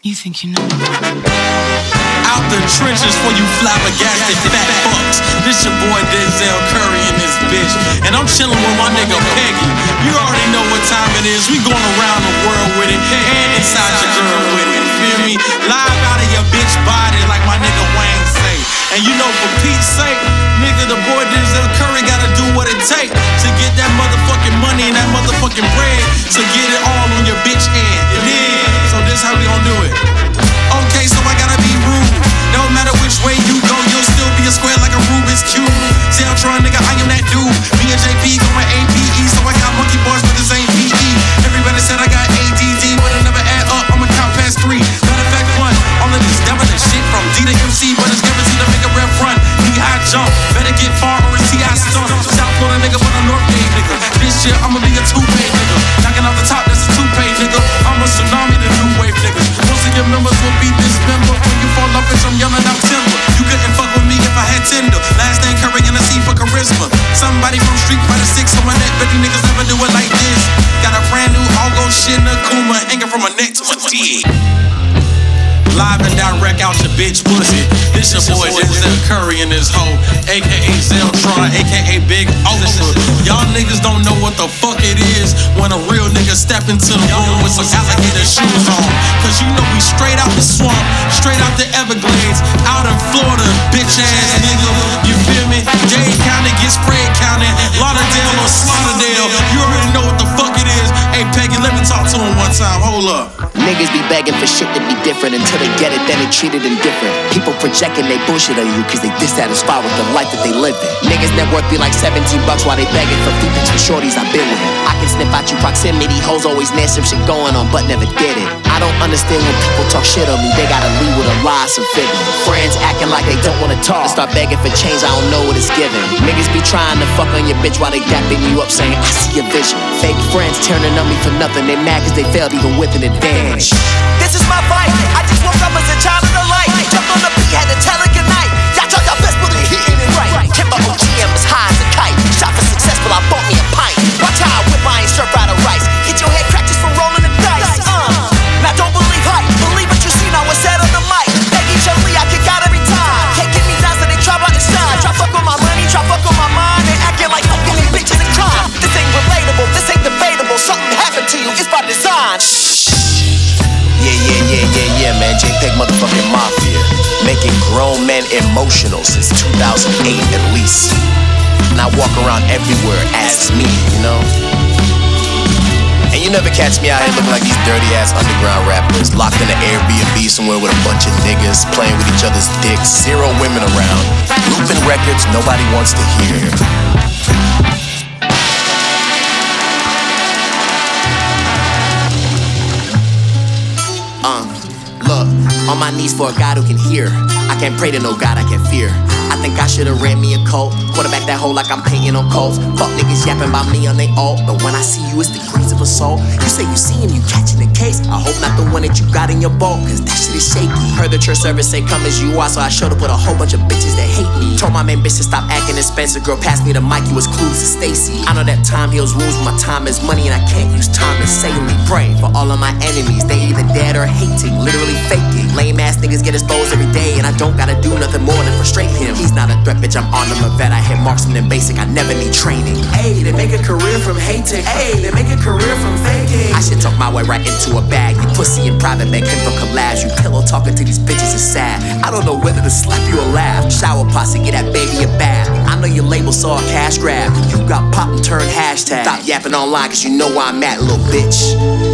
You think you know? Out the trenches for you flabbergasted fat fucks. This your boy Denzel Curry and this bitch. And I'm chilling with my nigga Peggy. You already know what time it is. We going around the world with it. And inside your girl with it. Feel me? Live out of your bitch body like my nigga Wayne say. And you know for Pete's sake, nigga, the boy Denzel Curry gotta do what it take to get that motherfucking money and that motherfucking bread to get it all on your bitch end. Do it. Dick. Live and direct out your bitch pussy. This your boy Denzel Curry and his hoe, aka Zeltron, aka Big Oprah. Y'all niggas don't know what the fuck it is when a real nigga step into the room with some alligator shoes on. Cause you know we straight out the swamp, straight out the Everglades, out in Florida, bitch ass nigga. You feel me? Dade County get sprayed county, Lauderdale or Slaughterdale. One time. Hold up. Niggas be begging for shit to be different until they get it, then they treat it indifferent. People projecting they bullshit on you cause they dissatisfied with the life that they live in. Niggas net worth be like 17 bucks while they begging for feet pics for shorties I've been with. I can sniff out your proximity, hoes always near some shit going on but never did it. I don't understand when people talk shit on me, they gotta leave with a lie, some fibbing. Friends acting like they don't wanna talk. I start begging for change, I don't know what it's giving. Niggas be trying to fuck on your bitch while they dapping you up saying, I see your vision. Fake friends turning on me for nothing, they mad cause they failed even with an advantage. This is my fight. I just woke up as a child yeah, man. JPEG motherfucking Mafia. Making grown men emotional since 2008 at least. And I walk around everywhere as me, you know? And you never catch me out here looking like these dirty ass underground rappers, locked in an Airbnb somewhere with a bunch of niggas, playing with each other's dicks, zero women around, looping records nobody wants to hear. My knees for a God who can hear. Can't pray to no God I can't fear. I think I should've ran me a coat. Quarterback that hole like I'm painting on coats. Fuck niggas yapping about me on they alt. But when I see you, it's degrees of assault. You say you see him, you catching the case. I hope not the one that you got in your boat, cause that shit is shaky. Heard the church service say come as you are, so I showed up with a whole bunch of bitches that hate me. Told my main bitch to stop acting expensive. Girl, pass me the mic, you was clueless to Stacy. I know that time heals wounds, but my time is money, and I can't use time to save me. Pray for all of my enemies, they either dead or hating, literally faking. Lame ass niggas get exposed every day, and I don't gotta do nothing more than frustrate him. He's not a threat, bitch, I'm on him a vet. I hit marksman and basic, I never need training. Hey, they make a career from hating. Hey, they make a career from faking. I should talk my way right into a bag. You pussy in private, make him from collabs. You pillow talking to these bitches is sad. I don't know whether to slap you or laugh. Shower posse, get that baby a bath. I know your label saw a cash grab. You got pop and turn hashtag. Stop yapping online, cause you know where I'm at, little bitch.